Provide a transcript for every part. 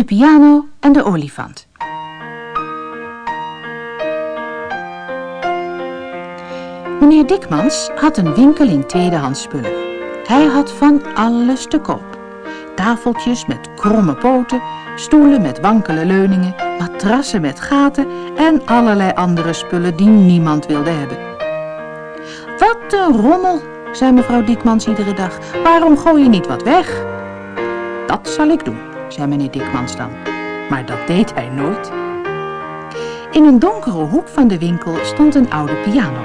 De piano en de olifant. Meneer Dikmans had een winkel in tweedehands spullen. Hij had van alles te koop. Tafeltjes met kromme poten, stoelen met wankele leuningen, matrassen met gaten en allerlei andere spullen die niemand wilde hebben. Wat een rommel, zei mevrouw Dikmans iedere dag. Waarom gooi je niet wat weg? Dat zal ik doen, zei meneer Dikmans dan. Maar dat deed hij nooit. In een donkere hoek van de winkel stond een oude piano.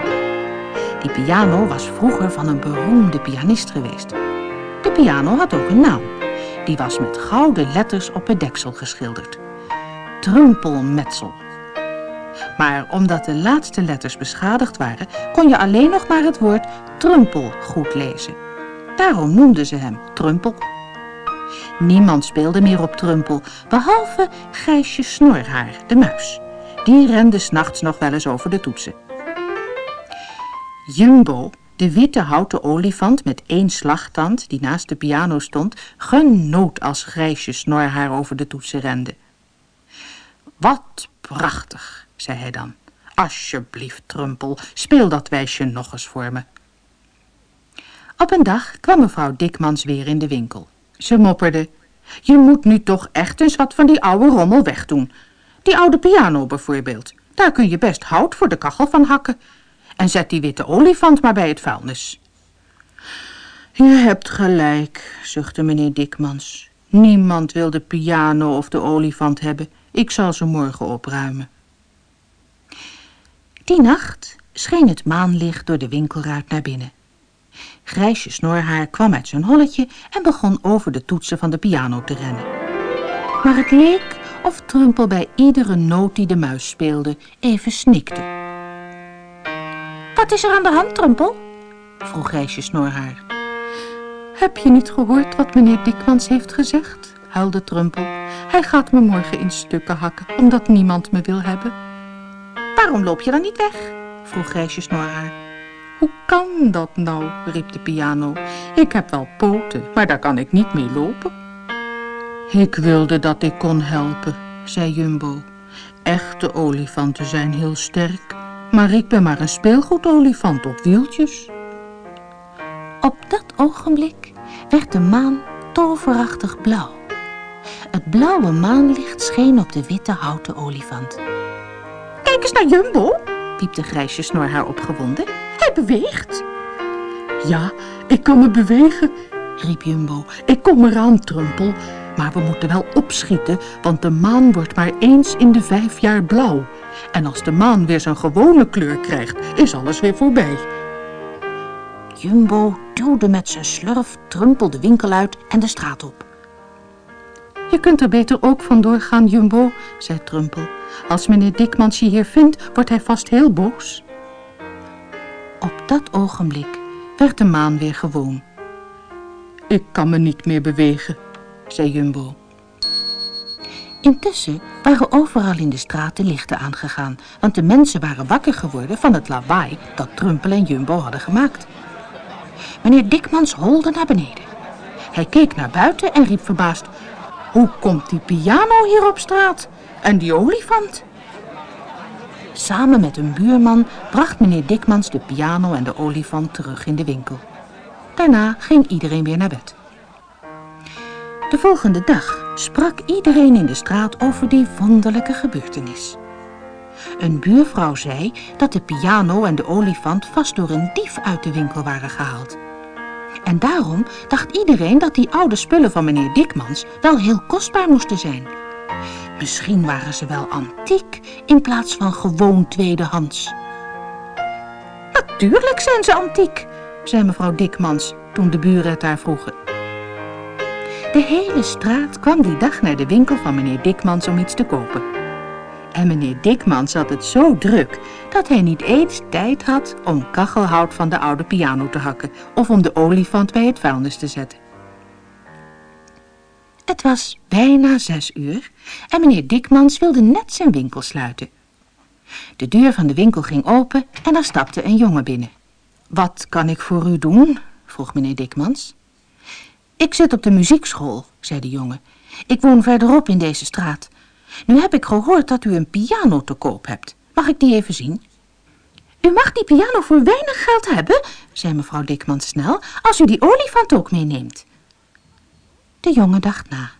Die piano was vroeger van een beroemde pianist geweest. De piano had ook een naam. Die was met gouden letters op het deksel geschilderd. Trumpelmetsel. Maar omdat de laatste letters beschadigd waren, kon je alleen nog maar het woord trumpel goed lezen. Daarom noemden ze hem Trumpel. Niemand speelde meer op Trumpel, behalve Gijsje Snorhaar, de muis. Die rende s'nachts nog wel eens over de toetsen. Jumbo, de witte houten olifant met één slagtand die naast de piano stond, genoot als Grijsje Snorhaar over de toetsen rende. Wat prachtig, zei hij dan. Alsjeblieft, Trumpel, speel dat wijsje nog eens voor me. Op een dag kwam mevrouw Dikmans weer in de winkel. Ze mopperde. Je moet nu toch echt eens wat van die oude rommel wegdoen. Die oude piano bijvoorbeeld. Daar kun je best hout voor de kachel van hakken. En zet die witte olifant maar bij het vuilnis. Je hebt gelijk, zuchtte meneer Dikmans. Niemand wil de piano of de olifant hebben. Ik zal ze morgen opruimen. Die nacht scheen het maanlicht door de winkelruit naar binnen. Grijsje Snorhaar kwam uit zijn holletje en begon over de toetsen van de piano te rennen. Maar het leek of Trumpel bij iedere noot die de muis speelde even snikte. Wat is er aan de hand, Trumpel? vroeg Grijsje Snorhaar. Heb je niet gehoord wat meneer Dikmans heeft gezegd? huilde Trumpel. Hij gaat me morgen in stukken hakken, omdat niemand me wil hebben. Waarom loop je dan niet weg? vroeg Grijsje Snorhaar. Hoe kan dat nou? riep de piano. Ik heb wel poten, maar daar kan ik niet mee lopen. Ik wilde dat ik kon helpen, zei Jumbo. Echte olifanten zijn heel sterk, maar ik ben maar een speelgoedolifant op wieltjes. Op dat ogenblik werd de maan toverachtig blauw. Het blauwe maanlicht scheen op de witte houten olifant. Kijk eens naar Jumbo, piepte Grijsje Snor haar opgewonden. Hij beweegt. Ja, ik kan me bewegen, riep Jumbo. Ik kom eraan, Trumpel. Maar we moeten wel opschieten, want de maan wordt maar eens in de vijf jaar blauw. En als de maan weer zijn gewone kleur krijgt, is alles weer voorbij. Jumbo duwde met zijn slurf Trumpel de winkel uit en de straat op. Je kunt er beter ook vandoor gaan, Jumbo, zei Trumpel. Als meneer Dikmans je hier vindt, wordt hij vast heel boos. Op dat ogenblik werd de maan weer gewoon. Ik kan me niet meer bewegen, zei Jumbo. Intussen waren overal in de straat de lichten aangegaan, want de mensen waren wakker geworden van het lawaai dat Trumpel en Jumbo hadden gemaakt. Meneer Dikmans holde naar beneden. Hij keek naar buiten en riep verbaasd, hoe komt die piano hier op straat en die olifant? Samen met een buurman bracht meneer Dikmans de piano en de olifant terug in de winkel. Daarna ging iedereen weer naar bed. De volgende dag sprak iedereen in de straat over die wonderlijke gebeurtenis. Een buurvrouw zei dat de piano en de olifant vast door een dief uit de winkel waren gehaald. En daarom dacht iedereen dat die oude spullen van meneer Dikmans wel heel kostbaar moesten zijn. Misschien waren ze wel antiek in plaats van gewoon tweedehands. Natuurlijk zijn ze antiek, zei mevrouw Dikmans toen de buren het haar vroegen. De hele straat kwam die dag naar de winkel van meneer Dikmans om iets te kopen. En meneer Dikmans had het zo druk dat hij niet eens tijd had om kachelhout van de oude piano te hakken of om de olifant bij het vuilnis te zetten. Het was bijna zes uur en meneer Dikmans wilde net zijn winkel sluiten. De deur van de winkel ging open en er stapte een jongen binnen. Wat kan ik voor u doen? vroeg meneer Dikmans. Ik zit op de muziekschool, zei de jongen. Ik woon verderop in deze straat. Nu heb ik gehoord dat u een piano te koop hebt. Mag ik die even zien? U mag die piano voor weinig geld hebben, zei mevrouw Dikman snel, als u die olifant ook meeneemt. De jongen dacht na.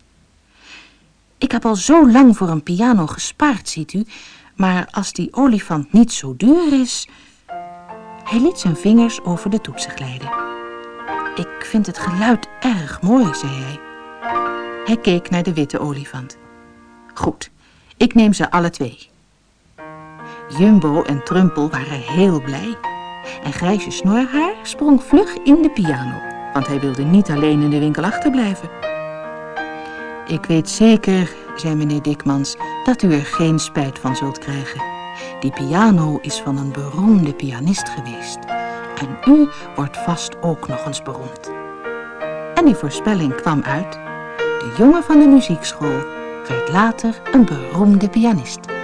Ik heb al zo lang voor een piano gespaard, ziet u, maar als die olifant niet zo duur is... Hij liet zijn vingers over de toetsen glijden. Ik vind het geluid erg mooi, zei hij. Hij keek naar de witte olifant. Goed, ik neem ze alle twee. Jumbo en Trumpel waren heel blij. En Grijsje Snorhaar sprong vlug in de piano, want hij wilde niet alleen in de winkel achterblijven. Ik weet zeker, zei meneer Dikmans, dat u er geen spijt van zult krijgen. Die piano is van een beroemde pianist geweest. En u wordt vast ook nog eens beroemd. En die voorspelling kwam uit. De jongen van de muziekschool werd later een beroemde pianist.